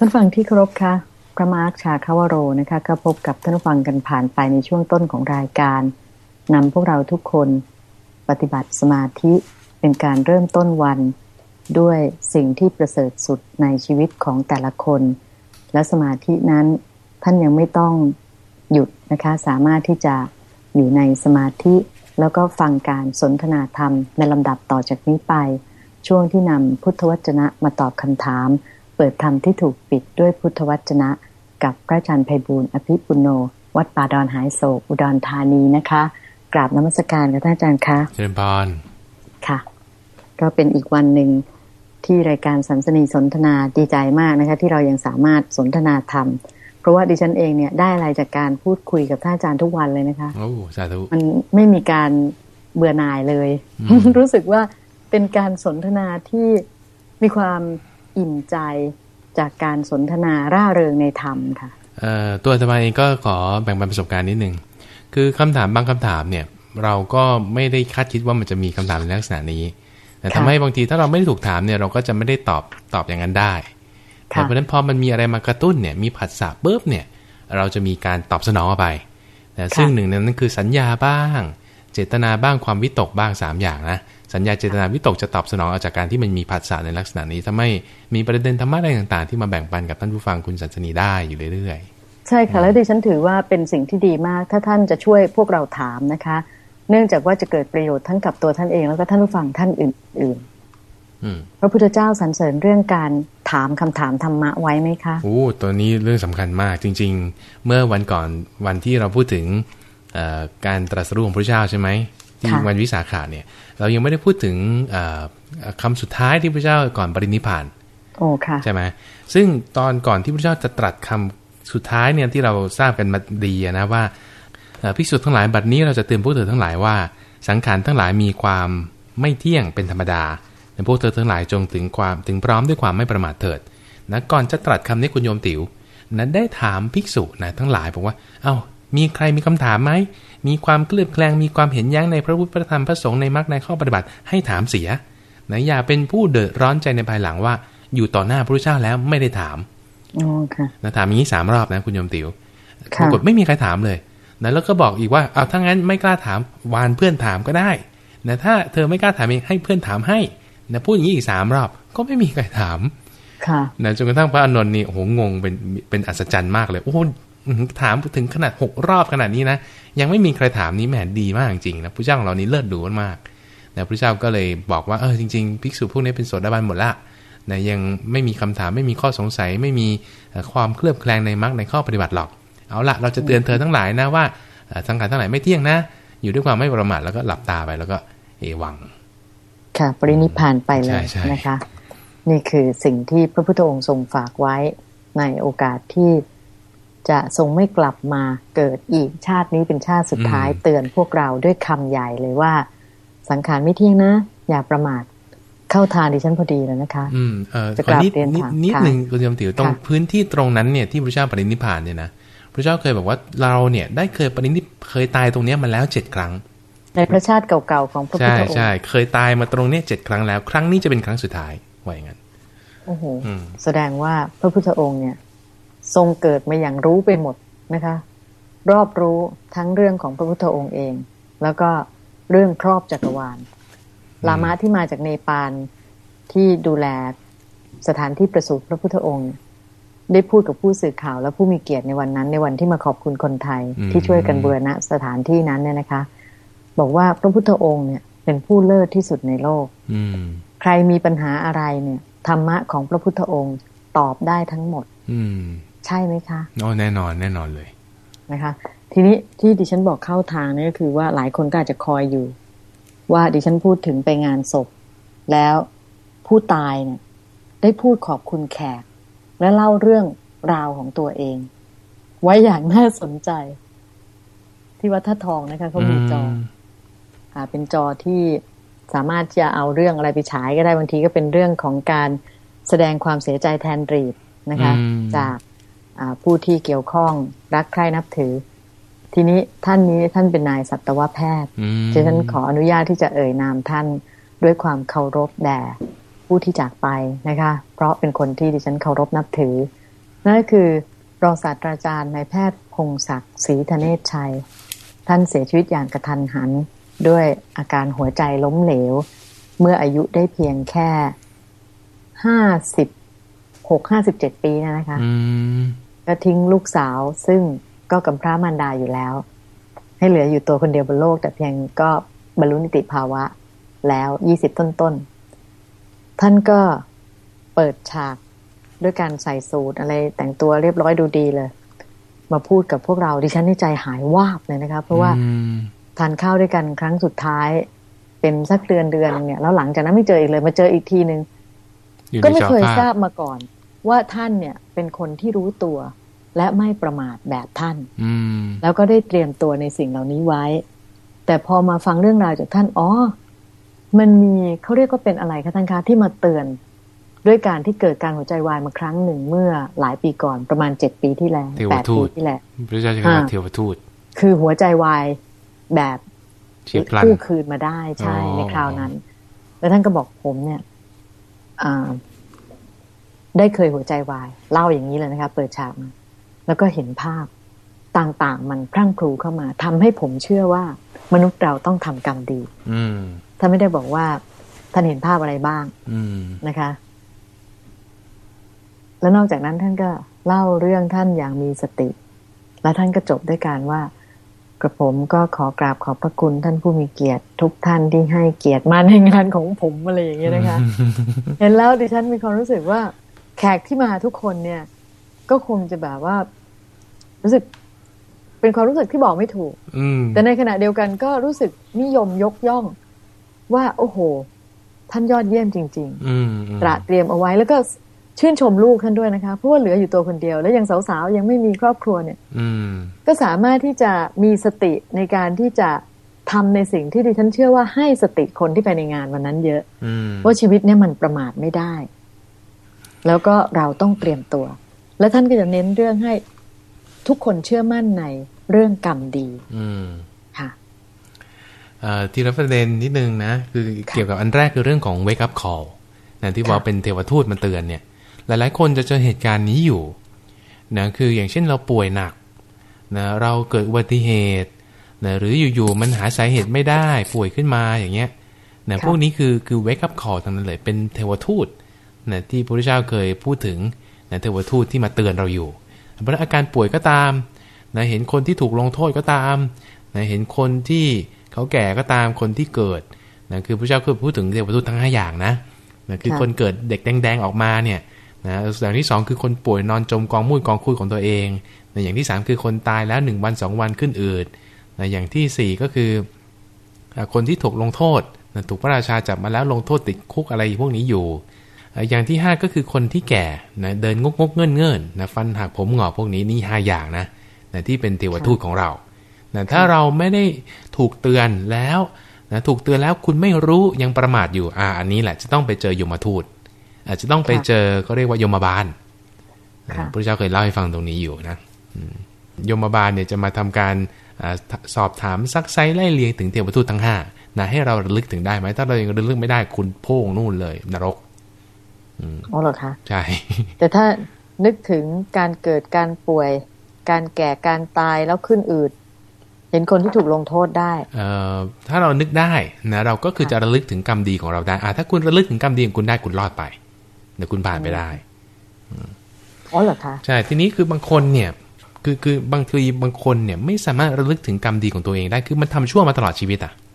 ท่านฟังที่เคารพค่ะพระมาร์คชาคาวโรนะคะก็พบกับท่านฟังกันผ่านไปในช่วงต้นของรายการนำพวกเราทุกคนปฏิบัติสมาธิเป็นการเริ่มต้นวัน ด้วยสิ่งที่ประเสริฐสุดในชีวิตของแต่ละคน และสมาธินั้นท่านยังไม่ต้องหยุดนะคะสามารถที่จะอยู่ในสมาธิ แล้วก็ฟังการสนทนาธรรมในลำดับต่อจากนี้ไป ช่วงที่นำพุทธวจนะมาตอบคำถาม เปิดธรรมที่ถูกปิดด้วยพุทธวจนะ กับพระอาจารย์ไพบูลอภิปุโน วัดป่าดอนหายโศกอุดรธานีนะคะ กราบนมัสการกับท่านอาจารย์คะเจริญพรค่ะ ก็เป็นอีกวันหนึ่งที่รายการสัมสนีสนทนาดีใจมากนะคะ ที่เรายังสามารถสนทนาธรรม เพราะว่าดิฉันเองเนี่ยได้อะไรจากการพูดคุยกับท่านอาจารย์ทุกวันเลยนะคะโอ้สาธุมันไม่มีการเบื่อหน่ายเลยอืมรู้สึกว่าเป็นการสนทนาที่มีความ อิ่มใจจากการสนทนาร่าเริงในธรรมค่ะตัวอาตมาเองก็ขอแบ่งปันประสบการณ์นิดนึงคือคำถามบางคำถามเนี่ย เราก็ไม่ได้คาดคิดว่ามันจะมีคำถามในลักษณะนี้แต่ค่ะทำให้บางทีถ้าเราไม่ได้ถูกถามเนี่ยเราก็จะไม่ได้ตอบตอบอย่างนั้นได้ค่เพราะฉะนั้นพอมันมีอะไรมากระตุ้นเนี่ยมีผัสสะปุ๊บเนี่ย เราจะมีการตอบสนองออกไปนะซึ่งหนึ่งนั้นคือสัญญาบ้าง เจตนาบ้างความวิตกบ้างสามอย่างนะ สัญญาเจตนาวิตกจะตอบสนองเอาจากการที่มันมีผัสสะในลักษณะนี้ทำให้มีประเด็นธรรมะอะไรต่างๆ ที่มาแบ่งปันกับท่านผู้ฟังคุณสันสนีได้อยู่เรื่อยใช่ค่ะแล้วดิฉันถือว่าเป็นสิ่งที่ดีมาก ถ้าท่านจะช่วยพวกเราถามนะคะ เนื่องจากว่าจะเกิดประโยชน์ทั้งกับตัวท่านเองแล้วก็ท่านผู้ฟังท่านอื่นๆอืมๆพระพุทธเจ้าสรรเสริญเรื่องการถามคำถามธรรมะไว้ไหมคะโอ้ตัวนี้เรื่องสำคัญมากจริง ๆ เมื่อวันก่อนวันที่เราพูดถึงเอ่อการตรัสรู้ของพระเจ้าใช่ไหม ที่ค่ะวันวิสาขาเนี่ย เรายังไม่ได้พูดถึงเอ่อคำสุดท้ายที่พระเจ้าก่อนปรินิพพานโอ้ค่ะใช่ไหมซึ่งตอนก่อนที่พระเจ้าจะตรัสคำสุดท้ายเนี่ยที่เราทราบกันมาดีอะนะว่าเอ่อภิกษุทั้งหลายบัดนี้เราจะเตือนพวกเธอทั้งหลายว่า สังขารทั้งหลายมีความไม่เที่ยงเป็นธรรมดาแต่พวกเธอทั้งหลายจงถึงความถึงพร้อมด้วยความไม่ประมาทเถิดนะก่อนจะตรัสคำนี้คุณโยมติ๋วนะได้ถามภิกษุนะทั้งหลายบอกว่าเอ้า มีใครมีคำถามไหม มีความเคลือบแคลง มีความเห็นแย้งในพระพุทธพระธรรมพระสงฆ์ในมรรคในข้อปฏิบัติให้ถามเสียนะอย่าเป็นผู้เดือดร้อนใจในภายหลังว่า อยู่ต่อหน้าพระพุทธเจ้าแล้วไม่ได้ถามโอ้ค่ะนะถามอย่างนี้สามรอบนะคุณโยมติ๋วค่ะปรากฏไม่มีใครถามเลยนะแล้วก็บอกอีกว่าเอาถ้างั้นไม่กล้าถามวานเพื่อนถามก็ได้นะถ้าเธอไม่กล้าถามเองให้เพื่อนถามให้นะพูดอย่างนี้อีกสามรอบก็ไม่มีใครถาม ค่ะนะจนกระทั่งพระอานนท์นี่โอ้โหงงเป็นเป็นอัศจรรย์มากเลย โอ้โหอื้อหือ ถามถึงขนาดหกรอบขนาดนี้นะ ยังไม่มีใครถามนี้แหมดีมากจริงๆนะพระเจ้าของเรานี้เลิศดูมากๆนะพระเจ้าก็เลยบอกว่าเออจริงๆภิกษุพวกนี้เป็นโสดาบันหมดละนะยังไม่มีคำถามไม่มีข้อสงสัย ไม่มีเอ่อความเคลือบแคลงในมรรคในข้อปฏิบัติหรอก เอาละเราจะเตือนเธอทั้งหลายนะว่าเอ่อสังขารทั้งหลายไม่เที่ยงนะ อยู่ด้วยความไม่ประมาทแล้วก็หลับตาไปแล้วก็เอวัง ค่ะปรินิพพานไปเลใช่ยใช่นะคะ นี่คือสิ่งที่พระพุทธองค์ทรงฝากไว้ในโอกาสที่ จะทรงไม่กลับมาเกิดอีกชาตินี้เป็นชาติสุดท้ายเตือนพวกเราด้วยคำใหญ่เลยว่า สังขารไม่เที่ยงนะ อย่าประมาทเข้าทานดิฉันพอดีแล้วนะคะ อืมเออจะขกอราบนิดเรียนนิดถามนิดค่ะหนึ่งคุณโยมติ๋วตรงค่ะพื้นที่ตรงนั้นเนี่ยที่พระเจ้าปรินิพพานเนี่ยนะพระเจ้าเคยบอกว่าเราเนี่ย ได้เคยปรินิพเคยตายตรงเนี้ยมาแล้วเจ็ดครั้ง ในพระชาติเก่าๆของพระพุทใช่ธองค์ใช่เคยตายมาตรงเนี้ยเจ็ดครั้งแล้ว ครั้งนี้จะเป็นครั้งสุดท้ายว่าอย่างนั้นโอ้โหอืมแสดงว่าพระพุทธองค์เนี่ย ทรงเกิดมาอย่างรู้ไปหมดนะคะ รอบรู้ทั้งเรื่องของพระพุทธองค์เอง แล้วก็เรื่องครอบจักรวาลลามะที่มาจากเนปาลที่ดูแลสถานที่ประสูติพระพุทธองค์ ได้พูดกับผู้สื่อข่าวและผู้มีเกียรติในวันนั้น ในวันที่มาขอบคุณคนไทยอืมที่ช่วยกันบูรณะสถานที่นั้นเนี่ยนะคะ บอกว่าพระพุทธองค์เนี่ยเป็นผู้เลิศที่สุดในโลกอืมใครมีปัญหาอะไรเนี่ยธรรมะของพระพุทธองค์ตอบได้ทั้งหมดอืม ใช่ไหมคะอ๋อแน่นอนแน่นอนเลยนะคะ ทีนี้ที่ดิฉันบอกเข้าทางนี่ก็คือว่าหลายคนก็อาจจะคอยอยู่ ว่าดิฉันพูดถึงไปงานศพ แล้วผู้ตายเนี่ย ได้พูดขอบคุณแขก และเล่าเรื่องราวของตัวเอง ไว้อย่างน่าสนใจ ที่วัดท่าทองนะคะเขามีจออ่า เป็นจอที่สามารถจะเอาเรื่องอะไรไปฉายก็ได้บางทีก็เป็นเรื่องของการแสดงความเสียใจแทนรีดนะคะอืมจากอ่า ผู้ที่เกี่ยวข้องรักใคร่นับถือ ทีนี้ท่านนี้ท่านเป็นนายสัตวแพทย์อืมดิฉันขออนุญาตที่จะเอ่ยนามท่านด้วยความเคารพแด่ผู้ที่จากไปนะคะ เพราะเป็นคนที่ดิฉันเคารพนับถือ นั่นก็คือรองศาสตราจารย์นายแพทย์พงศักดิ์ศรีธเนศชัย ท่านเสียชีวิตอย่างกระทันหันด้วยอาการหัวใจล้มเหลว เมื่ออายุได้เพียงแค่ห้าสิบหกห้าสิบเจ็ดปีนะคะอืม ก็ทิ้งลูกสาว ซึ่งก็กำพร้ามารดาอยู่แล้ว ให้เหลืออยู่ตัวคนเดียวบนโลก แต่เพียงก็บรรลุนิติภาวะแล้วยี่สิบต้นๆ ท่านก็เปิดฉากด้วยการใส่สูทอะไรแต่งตัวเรียบร้อยดูดีเลย มาพูดกับพวกเราดิฉันในใจหายวาบเลยนะคะ เพราะว่าอืมทานข้าวด้วยกันครั้งสุดท้าย เป็นสักเดือนเดือนเนี่ยแล้วหลังจากนั้นไม่เจออีกเลย มาเจออีกทีหนึ่งอยู่ก็ในไม่จอเคยภาทราพบมาก่อน ว่าท่านเนี่ยเป็นคนที่รู้ตัว และไม่ประมาทแบบท่านอืมแล้วก็ได้เตรียมตัวในสิ่งเหล่านี้ไว้ แต่พอมาฟังเรื่องราวจากท่านอ๋อมันมีเขาเรียกว่าเป็นอะไรคะท่านคะที่มาเตือนด้วยการที่เกิดการหัวใจวายมาครั้งหนึ่งเมื่อหลายปีก่อนประมาณเจ็ดปีที่แล้วเทวแปดทูปีตที่แล้วพระเจ้าจะกล่าวอ่าเทวทูต คือหัวใจวายแบบเฉียบพลันคู่คืนมาได้ใช่อ๋อในคราวนั้น แล้วท่านก็บอกผมเนี่ยอ่า ได้เคยหัวใจวาย เล่าอย่างนี้เลยนะคะ เปิดฉากมาแล้วก็เห็นภาพต่างๆ มันพรั่งพรูเข้ามาทำให้ผมเชื่อว่า มนุษย์เราต้องทำกรรมดี อืมท่านไม่ได้บอกว่าท่านเห็นภาพอะไรบ้าง อืมนะคะ แล้วนอกจากนั้นท่านก็เล่าเรื่องท่านอย่างมีสติ และท่านก็จบด้วยการว่ากระผมก็ขอกราบขอบพระคุณท่านผู้มีเกียรติ ทุกท่านที่ให้เกียรติมาในงานของผมอะไรอย่างเงี้ยนะคะ เห็นแล้วดิฉันมีความรู้สึกว่า แขกที่มาทุกคนเนี่ย ก็คงจะแบบว่า รู้สึก เป็นความรู้สึกที่บอกไม่ถูกอืมแต่ในขณะเดียวกันก็รู้สึกนิยมยกย่อง ว่า โอ้โห ท่านยอดเยี่ยมจริงอืมอืมๆตระเตรียมเอาไว้แล้วก็ชื่นชมลูกท่านด้วยนะคะเพราะว่าเหลืออยู่ตัวคนเดียว และยังสาวๆ ยังไม่มีครอบครัวเนี่ยอืมก็สามารถที่จะมีสติในการที่จะทำในสิ่งที่ดิฉันเชื่อว่าให้สติคนที่ไปในงานวันนั้นเยอะอืมว่าชีวิตเนี่ยมันประมาทไม่ได้ แล้วก็เราต้องเตรียมตัว และท่านก็จะเน้นเรื่องให้ทุกคนเชื่อมั่นในเรื่องกรรมดี อืมค่ะเอ่อทีละประเด็นนิดนึงนะ คือเกี่ยวกับอันแรกคือเรื่องของ wake up call นะที่ค่ะว่าเป็นเทวทูตมาเตือนเนี่ย หลายๆ คนจะเจอเหตุการณ์นี้อยู่นะคืออย่างเช่นเราป่วยหนักนะเราเกิดอุบัติเหตุนะหรืออยู่ๆมันหาสาเหตุไม่ได้ป่วยขึ้นมาอย่างเงี้ยนะค่ะพวกนี้คือคือ wake up call ทั้งนั้นเลยเป็นเทวทูต นะที่พระพุทธเจ้าเคยพูดถึงนะเทวทูตที่มาเตือนเราอยู่เพราะฉะนั้นอาการป่วยก็ตามนะเห็นคนที่ถูกลงโทษก็ตามนะเห็นคนที่เขาแก่ก็ตามคนที่เกิดนะคือพระเจ้าคือพูดถึงเทวทูตทั้งห้าอย่างนะนะคือค่ะคนเกิดเด็กแดงๆออกมาเนี่ยนะอย่างที่สองคือคนป่วยนอนจมกองมุ้ยกองคุยของตัวเองนะอย่างที่สามคือคนตายแล้วหนึ่งวันสองวันขึ้นอืดนะอย่างที่สี่ก็คืออ่าคนที่ถูกลงโทษนะถูกพระราชาจับมาแล้วลงโทษติดคุกอะไรพวกนี้อยู่ อ่าอย่างที่ห้าก็คือคนที่แก่นะเดินงกงกเงื่อนเงื่อนๆนะฟันหักผมหงอกพวกนี้นี่ห้าอย่างนะนะที่เป็นเทวทูตของเรานะถ้าเราไม่ได้ถูกเตือนแล้วนะถูกเตือนแล้วคุณไม่รู้ยังประมาทอยู่อ่าอันนี้แหละจะต้องไปเจอยมทูตอาจจะต้องไปค่ะเจอเขาเรียกว่ายมบาลค่ะพระเจ้าเคยเล่าให้ฟังตรงนี้อยู่นะอืมยมบาลเนี่ยจะมาทำการอาสอบถามซักไซไล่เลียงถึงเทวทูตทั้งห้านะให้เราระลึกถึงได้ไหมถ้าเรายังระลึกไม่ได้คุณโพ่งนู่นเลย นรก อ๋อเหรอคะ ใช่ แต่ถ้านึกถึงการเกิดการป่วย การแก่การตายแล้วขึ้นอืดเห็นคนที่ถูกลงโทษได้ เอ่อ ถ้าเรานึกได้นะเราก็คือค่ะจะระลึกถึงกรรมดีของเราได้อะถ้าคุณระลึกถึงกรรมดีของคุณได้คุณรอดไปเดี๋ยวคุณผ่านไปได้อ๋อเหรอคะ ใช่ ทีนี้คือบางคนเนี่ย คือคือบางทีบางคนเนี่ยไม่สามารถระลึกถึงกรรมดีของตัวเองได้ คือมันทำชั่วมาตลอดชีวิตอะค่ะ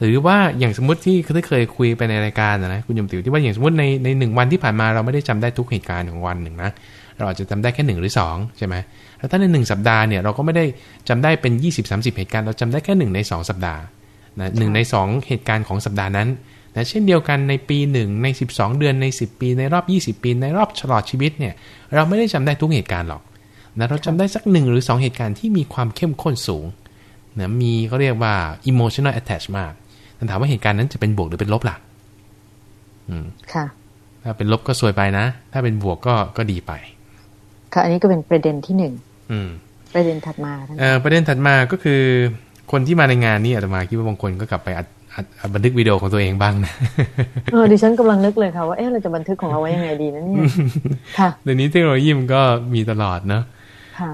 หรือว่าอย่างสมมติที่ที่เคยคุยไปในรายการนะนะคุณยมติวที่ว่าอย่างสมมติในในหนึ่งวันที่ผ่านมาเราไม่ได้จำได้ทุกเหตุการณ์ของวันหนึ่งนะเราอาจจะจำได้แค่หนึ่งหรือสองใช่ไหมแล้วถ้าในหนึ่งสัปดาห์เนี่ยเราก็ไม่ได้จำได้เป็น 20-30 เหตุการณ์เราจำได้แค่หนึ่งในสองสัปดาห์นะหนึ่งในสองเหตุการณ์ของสัปดาห์นั้นนะเช่นเดียวกันในปีหนึ่งใน 12 เดือนใน 10 ปีในรอบ 20 ปีในรอบตลอดชีวิตเนี่ยเราไม่ได้จำได้ทุกเหตุการณ์หรอกนะเราจำได้สักหนึ่งหรือสองเหตุการณ์ที่มีความเข้มข้นสูง นะมีเขาเรียกว่า emotional attach มากแต่ถามว่าเหตุการณ์นั้นจะเป็นบวกหรือเป็นลบล่ะ อืม ค่ะ ถ้าเป็นลบก็สวยไปนะ ถ้าเป็นบวกก็ก็ดีไป ค่ะ อันนี้ก็เป็นประเด็นที่หนึ่ง อืม ประเด็นถัดมาท่านเอ่อประเด็นถัดมาก็คือ คนที่มาในงานนี้อาตมาคิดว่าบางคนก็กลับไปอบันทึกวิดีโอของตัวเองบ้างนะเออดิฉันกำลังนึกเลยค่ะว่าเอ๊ะเราจะบันทึกของเราไว้ยังไงดีนะเนี่ย ค่ะเดี๋ยวนี้เทคโนโลยีมันก็มีตลอดเนาะ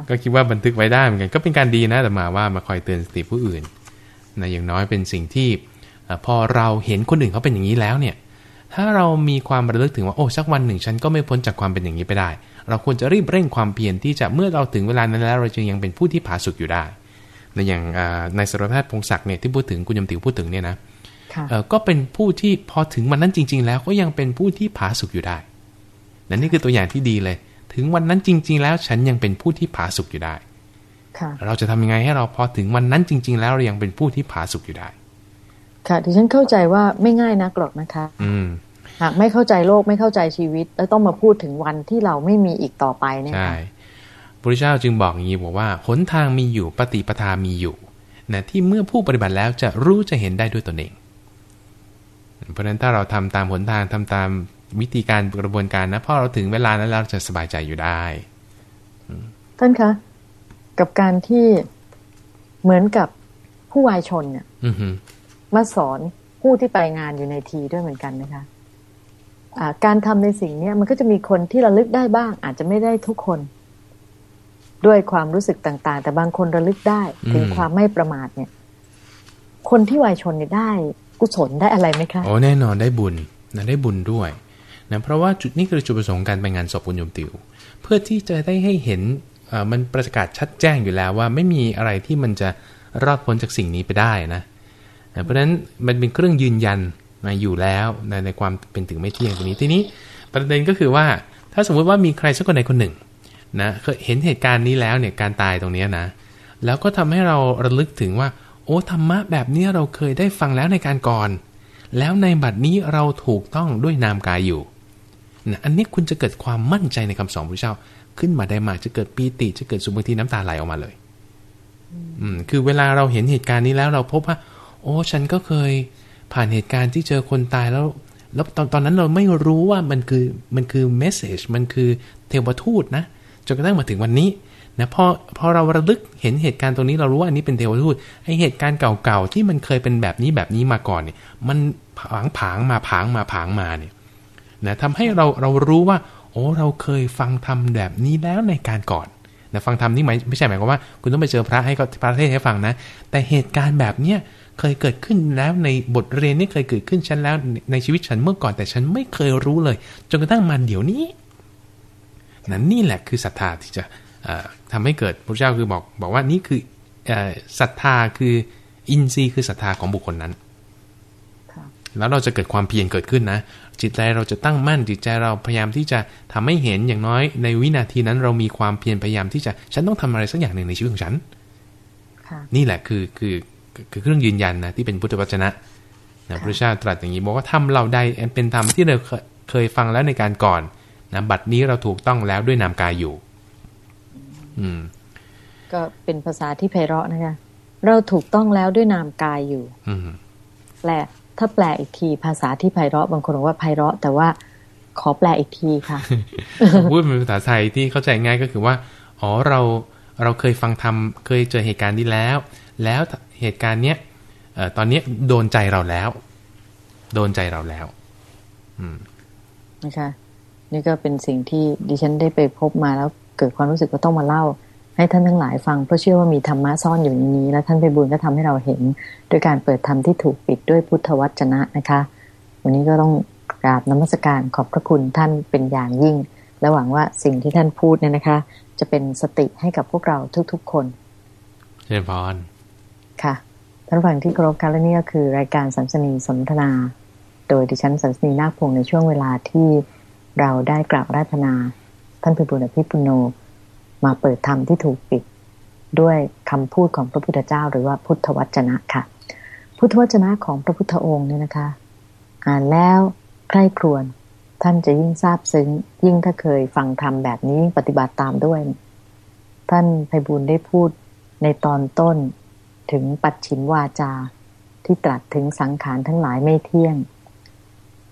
ก็คิดว่าบันทึกไว้ได้เหมือนกันก็เป็นการดีนะแต่มาว่ามาคอยเตือนสติผู้อื่นนะอย่างน้อยเป็นสิ่งที่พอเราเห็นคนอื่นเขาเป็นอย่างนี้แล้วเนี่ย ถ้าเรามีความระลึกถึงว่าโอ้สักวันหนึ่งฉันก็ไม่พ้นจากความเป็นอย่างนี้ไปได้ เราควรจะรีบเร่งความเพียรที่จะเมื่อเราถึงเวลานั้นแล้ว เราจะยังเป็นผู้ที่ผาสุกอยู่ได้ในอย่างในสรแพทย์พงศักดิ์เนี่ยที่พูดถึงคุณยมติวพูดถึงเนี่ยนะก็เป็นผู้ที่พอถึงวันนั้นจริง ๆ แล้วก็ยังเป็นผู้ที่ผาสุกอยู่ได้นั่นนี่คือตัวอย่างที่ดีเลย ถึงวันนั้นจริง ๆ แล้วฉันยังเป็นผู้ที่ผาสุกอยู่ได้เราจะทำยังไงให้เราพอถึงวันนั้นจริง ๆ แล้วเรายังเป็นผู้ที่ผาสุกอยู่ได้ ค่ะที่ฉันเข้าใจว่าไม่ง่ายนักหรอกนะคะ อืมหากไม่เข้าใจโลกไม่เข้าใจชีวิต แล้วต้องมาพูดถึงวันที่เราไม่มีอีกต่อไปเนี่ยใช่พระพุทธเจ้าจึงบอกอย่างนี้บอกว่าหนทางมีอยู่ปฏิปทามีอยู่นะที่เมื่อผู้ปฏิบัติแล้วจะรู้จะเห็นได้ด้วยตนเอง เพราะฉะนั้นถ้าเราทำตามหนทางทำตาม วิธีการกระบวนการนะพอเราถึงเวลานั้นเราจะสบายใจอยู่ได้ท่านคะ กับการที่เหมือนกับผู้วายชนเนี่ยมาสอนผู้ที่ไปงานอยู่ในทีด้วยเหมือนกันนะคะะการทำในสิ่งนี้มันก็จะมีคนที่ระลึกได้บ้าง อาจจะไม่ได้ทุกคน ด้วยความรู้สึกต่าง ๆ แต่บางคนระลึกได้ถึงความไม่ประมาทเนี่ย คนที่วายชนเนี่ยได้ กุศลได้อะไรไหมคะโอ้แน่นอนได้บุญนะได้บุญด้วย นะเพราะว่าจุดนี้คือจุดประสงค์การไปงานศพคุณโยมติว เพื่อที่จะได้ให้เห็นมันประกาศชัดแจ้งอยู่แล้วว่าไม่มีอะไรที่มันจะรอดพ้นจากสิ่งนี้ไปได้นะเพราะฉะนั้นมันเป็นเครื่องยืนยันมาอยู่แล้วในในความเป็นถึงไม่เที่ยงตรงนี้ทีนี้ประเด็นก็คือว่าถ้าสมมติว่ามีใครสักคนใดคนหนึ่งนะเคยเห็นเหตุการณ์นี้แล้วเนี่ยการตายตรงนี้นะ แล้วก็ทำให้เราระลึกถึงว่า โอ้ธรรมะแบบนี้เราเคยได้ฟังแล้วในการก่อน แล้วในบัดนี้เราถูกต้องด้วยนามกายอยู่ นะอันนี้คุณจะเกิดความมั่นใจในคำสอนพระเจ้า ขึ้นมาได้มากจะเกิดปีติ จะเกิดสุบางทีน้ำตาไหลออกมาเลย อืมคือเวลาเราเห็นเหตุการณ์นี้แล้วเราพบว่า โอ้ฉันก็เคยผ่านเหตุการณ์ที่เจอคนตายแล้ว แล้วตอนตอนนั้นเราไม่รู้ว่ามันคือมันคือเมสเซจมันคือเทวทูตนะจนกระทั่งมาถึงวันนี้นะพอพอเราระลึกเห็นเหตุการณ์ตรงนี้เรารู้ว่าอันนี้เป็นเทวทูตไอเหตุการณ์เก่าๆที่มันเคยเป็นแบบนี้แบบนี้มาก่อนเนี่ย มันผางผางมาผางมาผางมาเนี่ย นะทำให้เราเรารู้ว่า โอ้เราเคยฟังธรรมแบบนี้แล้วในการก่อนนะฟังธรรมนี่หมายไม่ใช่หมายความว่า คุณต้องไปเจอพระให้ก็พระเทศให้ฟังนะ แต่เหตุการณ์แบบเนี้ยเคยเกิดขึ้นแล้วในบทเรียนนี่เคยเกิดขึ้นฉันแล้วในชีวิตฉันเมื่อก่อนแต่ฉันไม่เคยรู้เลย จนกระทั่งมาเดี๋ยวนี้นั่นนี่แหละคือศรัทธาที่จะทำให้เกิดพระเจ้าคือบอกบอกว่านี่คือศรัทธาคืออินทรีย์คือศรัทธาของบุคคลนั้น แล้วเราจะเกิดความเพียรเกิดขึ้นนะ จิตใจเราจะตั้งมั่นจิตใจเราพยายามที่จะทำให้เห็นอย่างน้อย ในวินาทีนั้นเรามีความเพียรพยายามที่จะฉันต้องทำอะไรสักอย่างหนึ่งในชีวิตของฉันนี่แหละคือคือคือเครื่องยืนยันนะที่เป็นพุทธวจนะนะพระเจ้าตรัสอย่างนี้บอกว่าทำเราใดเป็นธรรมที่เราเคยฟังแล้วในการก่อนนะบัดนี้เราถูกต้องแล้วด้วยนามกายอยู่ อืม ก็เป็นภาษาที่ไพเราะนะคะเราถูกต้องแล้วด้วยนามกายอยู่ อืมแปล ถ้าแปลอีกทีภาษาที่ไพเราะบางคนบอกว่าไพเราะ แต่ว่าขอแปลอีกทีค่ะพูดเป็นภาษาไทยที่เข้าใจง่ายก็คือว่าอ๋อเราเราเคยฟังทำเคยเจอเหตุการณ์นี้แล้ว แล้วเหตุการณ์เนี้ยเอ่อตอนนี้โดนใจเราแล้ว โดนใจเราแล้ว อืมนะคะนี่ก็เป็นสิ่งที่ดิฉันได้ไปพบมาแล้วเกิดความรู้สึกว่าต้องมาเล่า ให้ท่านทั้งหลายฟังเพราะเชื่อว่ามีธรรมะซ่อนอยู่ในนี้ และท่านไปบุญก็ทำให้เราเห็นด้วยการเปิดธรรมที่ถูกปิดด้วยพุทธวจนะนะคะ วันนี้ก็ต้องกราบนมัสการขอบพระคุณท่านเป็นอย่างยิ่ง และหวังว่าสิ่งที่ท่านพูดเนี่ยนะคะ จะเป็นสติให้กับพวกเราทุกๆคนเชิญพรค่ะท่านฟังที่เคารพกันและนี่ก็คือ รายการสัมสนีสนทนา โดยดิฉันสัมสนีนาคพงในช่วงเวลาที่เราได้กราบราชนา ท่านพิบูลอภิปุโน มาเปิดธรรมที่ถูกปิด ด้วยคำพูดของพระพุทธเจ้า หรือว่าพุทธวจนะค่ะ พุทธวจนะของพระพุทธองค์เนี่ยนะคะ อ่านแล้วใคร่ครวญท่านจะยิ่งทราบซึ้ง ยิ่งถ้าเคยฟังธรรมแบบนี้ปฏิบัติตามด้วย ท่านไพบุญได้พูดในตอนต้นถึงปัจฉิมวาจาที่ตรัสถึงสังขารทั้งหลายไม่เที่ยง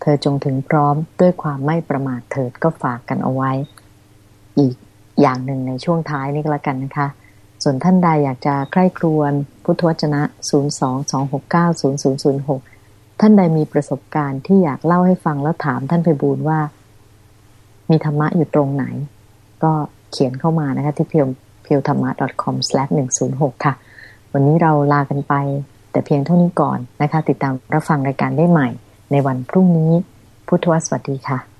เธอจงถึงพร้อมด้วยความไม่ประมาทเถิดก็ฝากกันเอาไว้ อีก อย่างหนึ่งในช่วงท้ายนี้ก็แล้วกันนะคะ ส่วนท่านใดอยากจะใคร่ครวญพุทธวจนะ 022690006 ท่านใดมีประสบการณ์ที่อยากเล่าให้ฟังแล้วถามท่านไปบูลว่า มีธรรมะอยู่ตรงไหน ก็เขียนเข้ามานะคะ ที่เพียวเพียวธรรมะ .com/ 106 ค่ะ วันนี้เราลากันไป แต่เพียงเท่านี้ก่อนนะคะ ติดตามรับฟังรายการได้ใหม่ ในวันพรุ่งนี้ พุทธวสวัสดีค่ะ